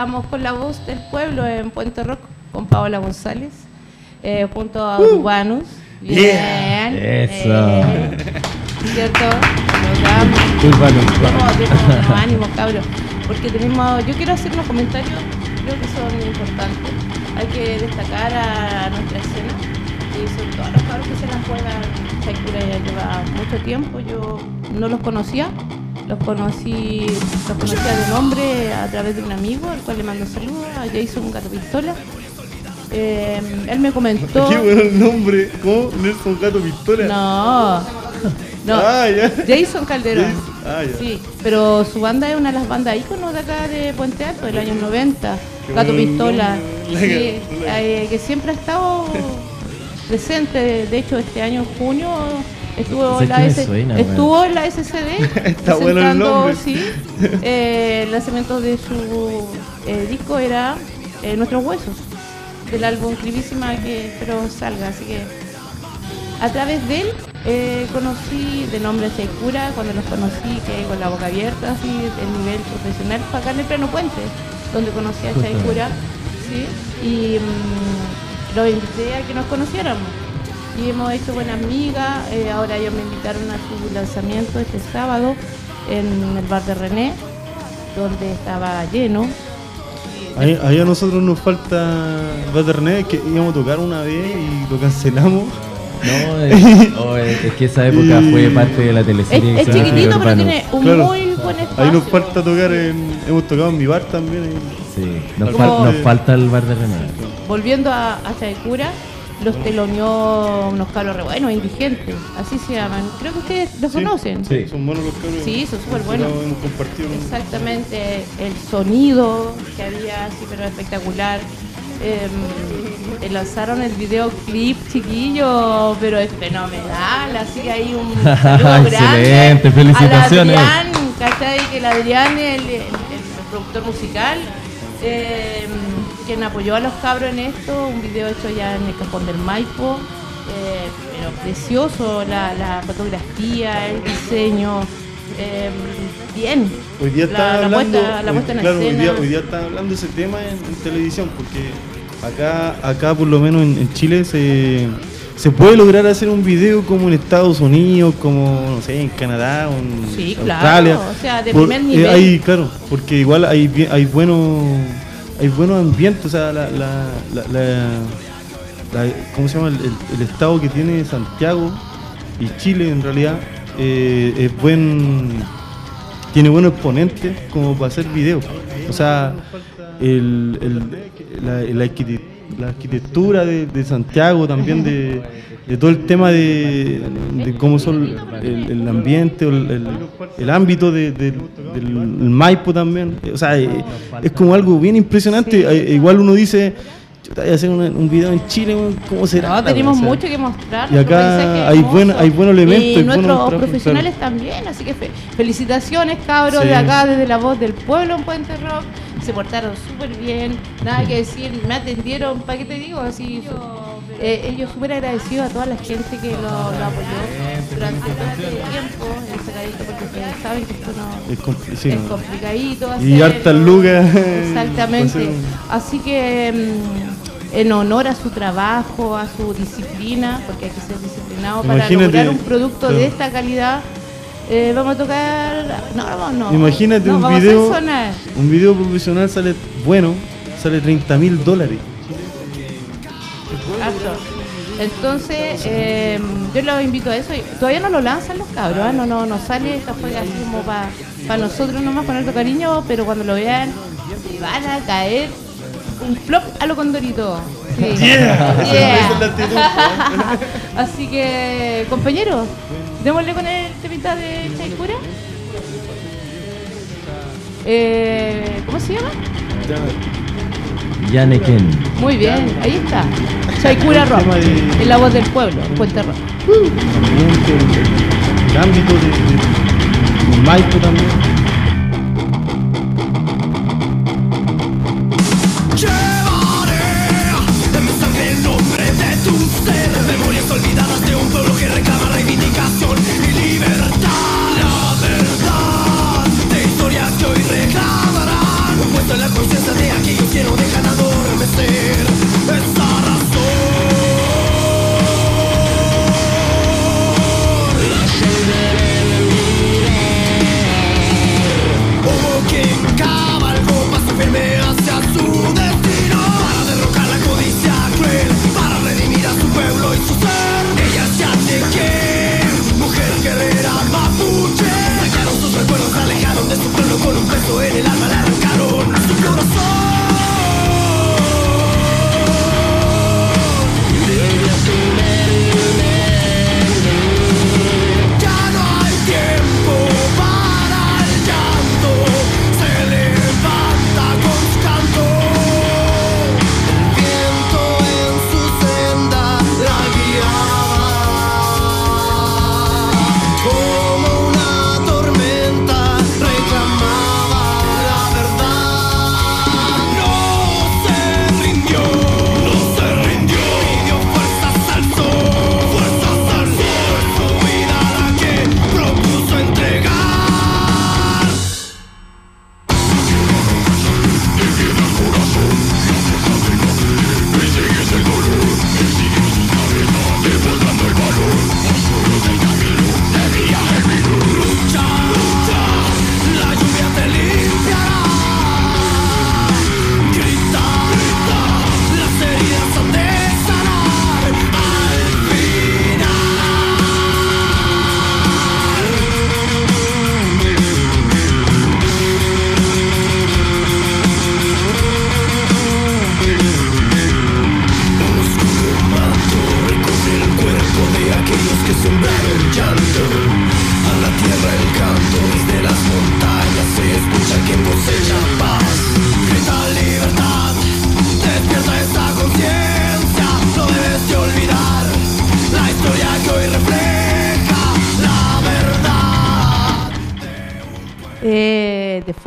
Speaker 1: Estamos con la voz del pueblo en Puente Rock con Paola González, eh, junto a Urbanus. Bien,
Speaker 3: Yeah. Eso.
Speaker 1: eh, ¿Cierto? Tenemos, tenemos ánimo, cabros, porque tenemos, yo quiero hacer unos comentarios, creo que son importantes. Hay que destacar a nuestra escena y sobre todo a los cabros que se la juegan. Saikura ya lleva mucho tiempo, yo no los conocía, los conocí, los conocía de nombre a través de un amigo, al cual le mando saludos, a Jason Gato Pistola. Eh, él me comentó.
Speaker 2: Qué bueno el nombre. ¿Cómo? Nelson Gato Pistola.
Speaker 1: No, no.
Speaker 2: Ah.
Speaker 1: Jason Calderón.
Speaker 2: Jason, ah.
Speaker 1: Sí, pero su banda es una de las bandas íconos de acá de Puente Alto, del año 90.
Speaker 2: Qué
Speaker 1: Gato Pistola. Sí, eh, que siempre ha estado presente. De hecho, este año en junio estuvo, la, S-
Speaker 3: suena,
Speaker 1: estuvo en la SCD.
Speaker 2: Está bueno el
Speaker 1: presentando,
Speaker 2: nombre.
Speaker 1: Sí, eh, el lanzamiento de su eh, disco era eh, Nuestros Huesos, del álbum Clivísima que espero salga. Así que a través de él eh, conocí de nombre Seikura, cuando los conocí que con la boca abierta, así, el nivel profesional, fue acá en el pleno puente, donde conocí a. Seikura, ¿sí? y mm, lo invité a que nos conociéramos. Y hemos hecho buena amiga, eh, ahora ellos me invitaron a su lanzamiento este sábado en el bar de René, donde estaba lleno.
Speaker 2: Ahí, ahí a nosotros nos falta Baternet, que íbamos a tocar una vez y lo cancelamos.
Speaker 3: No, es, oh, es- es que esa época
Speaker 2: Y-
Speaker 3: fue parte de la
Speaker 1: Es,
Speaker 3: teleserie. que
Speaker 1: es
Speaker 3: llama
Speaker 1: chiquitito, pero
Speaker 3: Urbanos.
Speaker 1: tiene un
Speaker 2: Claro.
Speaker 1: muy buen espacio.
Speaker 2: Ahí nos falta tocar en. Hemos tocado en mi bar también. y-
Speaker 3: Sí, nos,
Speaker 1: Como-
Speaker 3: fal- nos falta el bar de René.
Speaker 1: Volviendo a, a los teloneó unos cabros re buenos, indigentes, así se llaman. Creo que ustedes los
Speaker 2: Sí,
Speaker 1: conocen.
Speaker 3: Sí.
Speaker 2: Son buenos los cabros.
Speaker 1: Sí, son súper buenos.
Speaker 2: Hemos compartido.
Speaker 1: Exactamente, el sonido que había, así, pero espectacular. Eh, lanzaron el videoclip chiquillo, pero es fenomenal, así que hay un saludo
Speaker 3: Excelente,
Speaker 1: grande
Speaker 3: felicitaciones.
Speaker 1: Al Adrián, ¿cachai? Que el Adrián, el, el- el productor musical, eh, quien apoyó a los cabros en esto, un video hecho ya en el Cajón del Maipo, eh, pero precioso, la, la fotografía, el diseño, eh, bien.
Speaker 2: Hoy día está
Speaker 1: la
Speaker 2: hablando.
Speaker 1: puesta- la
Speaker 2: hoy-
Speaker 1: puesta en
Speaker 2: claro, hoy día, hoy día está hablando ese tema en, en televisión, porque acá, acá por lo menos en, en Chile se, se puede lograr hacer un video como en Estados Unidos, como no sé, en Canadá o en
Speaker 1: Sí, claro,
Speaker 2: Australia.
Speaker 1: o sea, de
Speaker 2: Por-
Speaker 1: primer
Speaker 2: eh,
Speaker 1: nivel.
Speaker 2: hay, claro, porque igual hay, bien- hay buenos hay buenos ambientes, o sea, la, la, la, la- ¿cómo se llama? El, estado que tiene Santiago y Chile en realidad eh, es buen
Speaker 4: tiene buenos exponentes como para hacer videos. O sea, el, la, la la arquitectura de, de Santiago, también de, de todo el tema de, de cómo son el, el ambiente, el, el- ámbito de- del Maipo también. O sea, eh, es como algo bien impresionante. Eh, Igual uno dice, yo voy a hacer un video en Chile, ¿cómo será?
Speaker 1: No, tenemos
Speaker 4: O sea,
Speaker 1: mucho que mostrar.
Speaker 4: y acá hay buen- hay buenos elementos,
Speaker 1: Y nuestros profesionales también, así que fe- felicitaciones, cabros,
Speaker 4: Sí.
Speaker 1: de acá, desde la voz del pueblo en Puente Rock. Se portaron súper bien, nada que decir, me atendieron, ¿para qué te digo? Así, eh, ellos súper agradecidos a toda la gente que lo, lo apoyó durante todo este tiempo, en Sacadito, porque ustedes saben que esto no
Speaker 4: Es sí,
Speaker 1: complicadito.
Speaker 4: Y
Speaker 1: hacerlo.
Speaker 4: hartas lucas.
Speaker 1: Exactamente.
Speaker 4: Hacer
Speaker 1: Así que mm, en honor a su trabajo, a su disciplina, porque hay que ser disciplinado para lograr un producto de esta calidad, eh, vamos a tocar. No, no, no.
Speaker 4: Imagínate
Speaker 1: no,
Speaker 4: un
Speaker 1: vamos
Speaker 4: video,
Speaker 1: A
Speaker 4: un video profesional sale bueno, sale 30 mil dólares.
Speaker 1: Harto. Entonces, eh, yo los invito a eso. Todavía no lo lanzan los cabros, ¿ah? no, no, no sale esta fue así como para nosotros nomás con harto cariño, pero cuando lo vean van a caer un flop a lo condorito. Sí.
Speaker 4: Yeah.
Speaker 1: Yeah.
Speaker 4: Actitud.
Speaker 1: Así que, compañeros, démosle con el temita de Chaicura. Eh, ¿Cómo se llama?
Speaker 3: Yaneken.
Speaker 1: Muy bien, ahí está. Chaicura Rock, en la voz del pueblo, Puente Rock.
Speaker 4: el ámbito de, de- del Maipo también.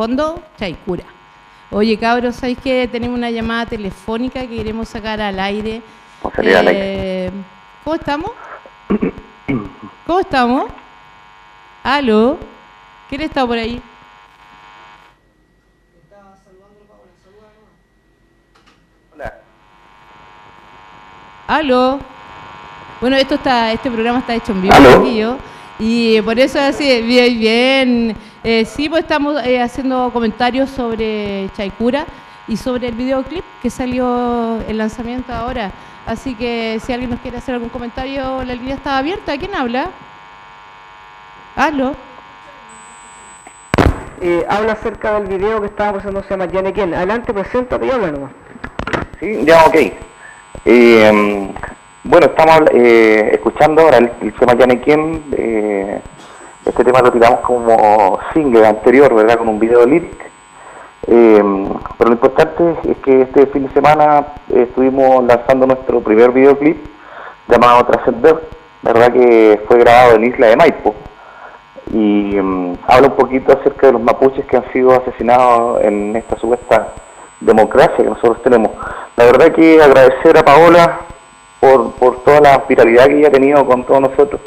Speaker 1: Fondo, Chaicura. Oye, cabros, ¿sabéis que tenemos una llamada telefónica que queremos sacar al aire?
Speaker 5: Al
Speaker 1: Eh, ¿Cómo estamos? ¿Cómo estamos? ¿Aló? ¿Quién está por ahí?
Speaker 5: Hola.
Speaker 1: ¿Aló? Bueno, esto está, este programa está hecho en vivo, y por eso así, bien, bien. Eh, sí, pues estamos eh, haciendo comentarios sobre Chaicura y sobre el videoclip que salió el lanzamiento ahora. Así que si alguien nos quiere hacer algún comentario, la línea está abierta. ¿Quién habla? ¿Aló?
Speaker 6: eh, habla acerca del video que estábamos haciendo, se llama Yanequén. Adelante, preséntate y habla nomás.
Speaker 5: Sí, ya, ok. Eh, bueno, estamos eh, escuchando ahora el, el tema Yanequén. Eh, este tema lo tiramos como single anterior, ¿verdad? Con un video lyric. Eh, pero lo importante es que este fin de semana eh, estuvimos lanzando nuestro primer videoclip llamado Trascender, ¿verdad? Que fue grabado en Isla de Maipo y mm, habla un poquito acerca de los mapuches que han sido asesinados en esta supuesta democracia que nosotros tenemos. La verdad que agradecer a Paola por, por toda la viralidad que ella ha tenido con todos nosotros,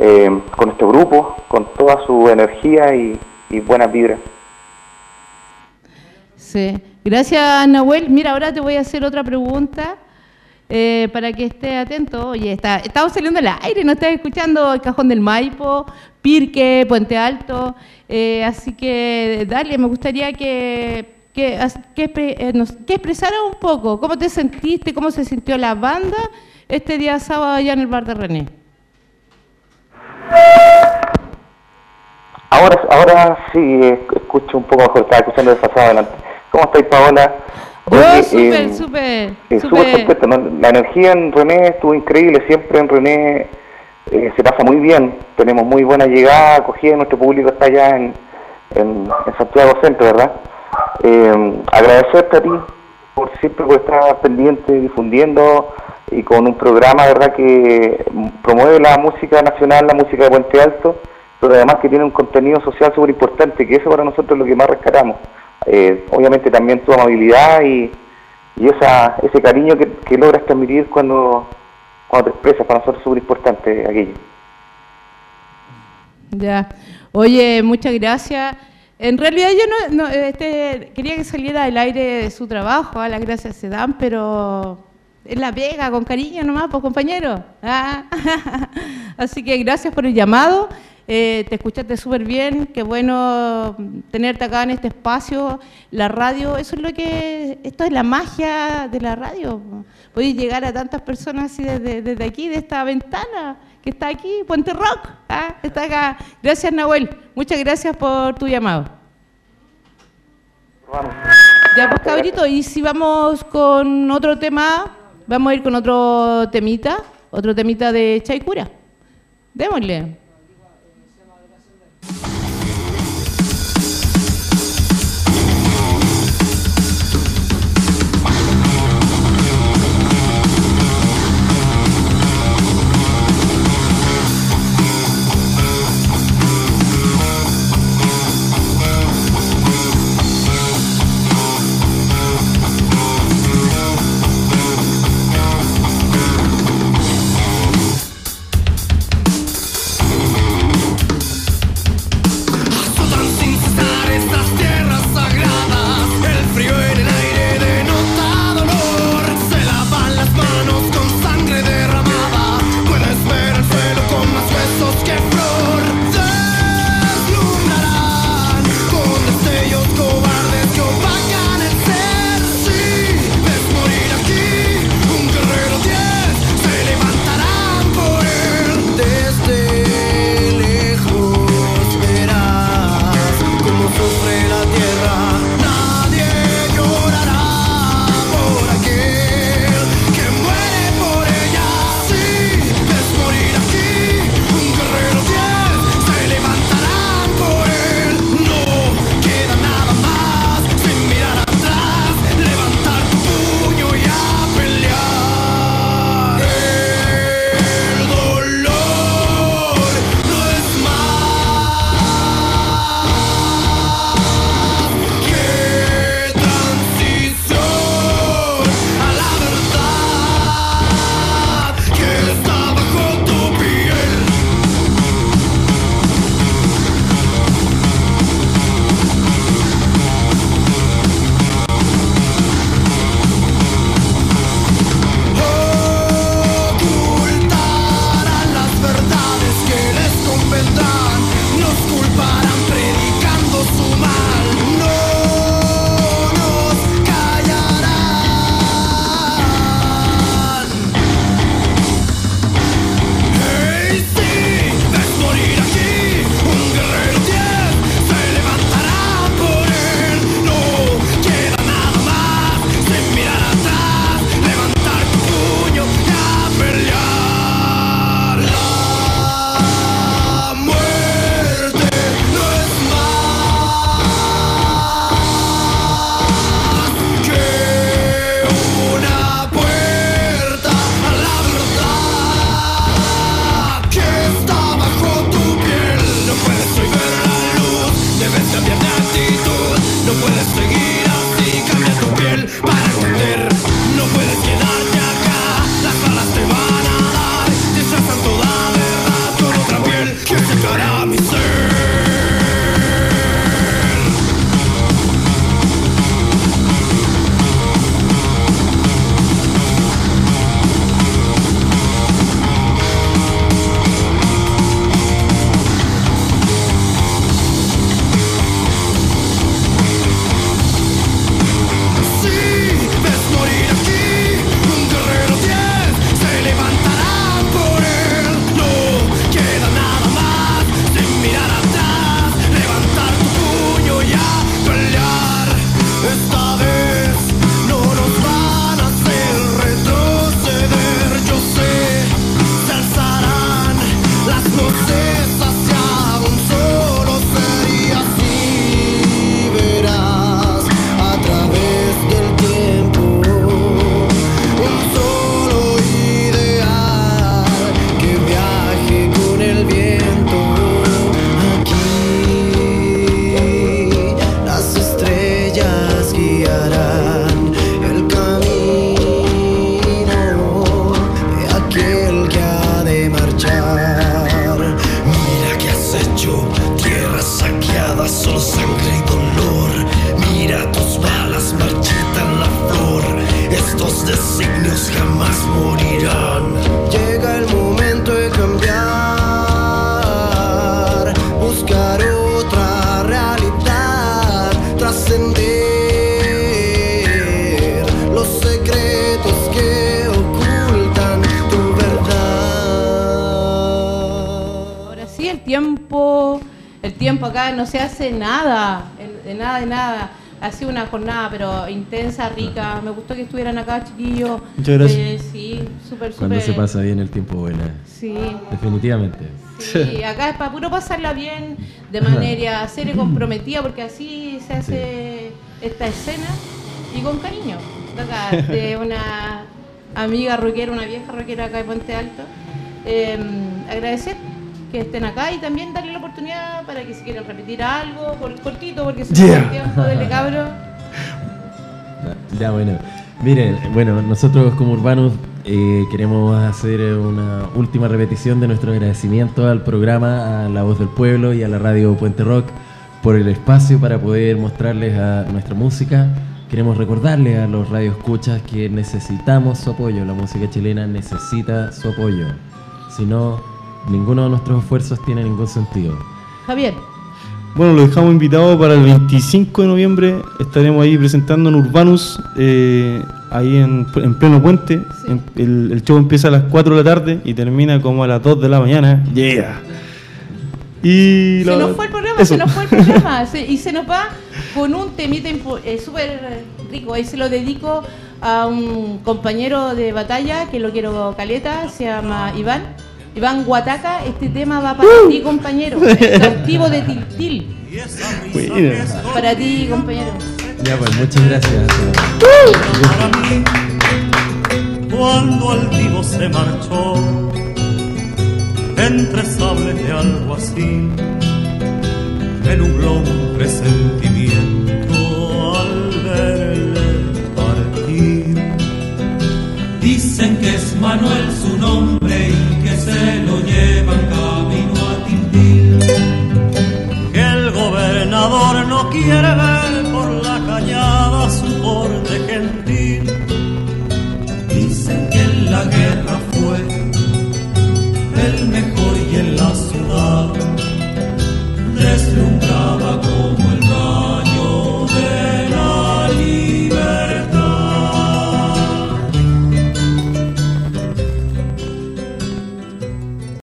Speaker 5: eh, con este grupo, con toda su energía y, y buenas vibras.
Speaker 1: Sí. Gracias, Nahuel. Mira, ahora te voy a hacer otra pregunta eh, para que estés atento. Oye, está, estamos saliendo al aire, no estás escuchando el Cajón del Maipo, Pirque, Puente Alto. eh, así que, dale, me gustaría que, que, eh, nos- que expresara un poco cómo te sentiste, cómo se sintió la banda este día sábado allá en el bar de René.
Speaker 5: Ahora, ahora sí escucho un poco mejor, estaba escuchando desfasado adelante. ¿Cómo estáis, Paola? Oye,
Speaker 1: súper,
Speaker 5: eh,
Speaker 1: súper,
Speaker 5: Eh, súper
Speaker 1: súper.
Speaker 5: contento, ¿no? La energía en René estuvo increíble, siempre en René eh, se pasa muy bien, tenemos muy buena llegada, acogida, nuestro público está allá en, en, en Santiago Centro, ¿verdad? Eh, agradecerte a ti por siempre por estar pendiente, difundiendo y con un programa, ¿verdad?, que promueve la música nacional, la música de Puente Alto, pero además que tiene un contenido social súper importante, que eso para nosotros es lo que más rescatamos. Eh, obviamente también tu amabilidad y, y esa, ese cariño que, que logras transmitir cuando, cuando te expresas, para nosotros es súper importante aquello.
Speaker 1: Ya. Oye, muchas gracias. En realidad yo no, no, este, quería que saliera del aire de su trabajo, las gracias se dan, pero es la pega, con cariño nomás, pues compañero. Ah. Así que gracias por el llamado. Eh, te escuchaste súper bien, qué bueno tenerte acá en este espacio. La radio, eso es lo que, esto es la magia de la radio. Podéis llegar a tantas personas así desde, desde aquí, de esta ventana que está aquí, Puente Rock, ah, está acá. Gracias Nahuel, muchas gracias por tu llamado. Ya pues cabrito, y si vamos con otro tema, vamos a ir con otro temita, otro temita de Chaicura. Démosle. Jornada, pero intensa, rica. Me gustó que estuvieran acá, chiquillos.
Speaker 2: Muchas gracias. Eh,
Speaker 1: sí, súper, súper.
Speaker 3: Cuando se pasa bien el tiempo, buena.
Speaker 1: Sí.
Speaker 3: Definitivamente.
Speaker 1: Sí, acá es para puro pasarla bien, de manera seria y comprometida, porque así se hace esta escena y con cariño. De, una amiga rockera, una vieja rockera acá de Puente Alto. Eh, agradecer que estén acá y también darle la oportunidad para que si quieren repetir algo, cortito, porque se yeah. tiempo del cabro.
Speaker 3: Ya, bueno. Miren, bueno, nosotros como urbanos eh, queremos hacer una última repetición de nuestro agradecimiento al programa, a La Voz del Pueblo y a la radio Puente Rock por el espacio para poder mostrarles a nuestra música. Queremos recordarles a los radioescuchas que necesitamos su apoyo, la música chilena necesita su apoyo. Si no, ninguno de nuestros esfuerzos tiene ningún sentido.
Speaker 1: Javier.
Speaker 2: Bueno, lo dejamos invitado para el 25 de noviembre. Estaremos ahí presentando en Urbanus, eh, ahí en, pleno puente. el, show empieza a las 4 de la tarde y termina como a las 2 de la mañana.
Speaker 1: Yeah. Y se nos fue el programa, se nos fue el programa. y se nos va con un temita eh, súper rico. Ahí se lo dedico a un compañero de batalla que lo quiero caleta, se llama Iván. Iván Guataca, este tema va para ti, compañero. El cautivo de Tiltil. Para ti, compañero.
Speaker 3: Ya, pues, muchas gracias.
Speaker 7: cuando altivo se marchó, entre sables de algo así, me nubló un presentimiento al verle partir. Dicen que es Manuel su nombre se lo llevan camino a Tintil. Que el gobernador no quiere ver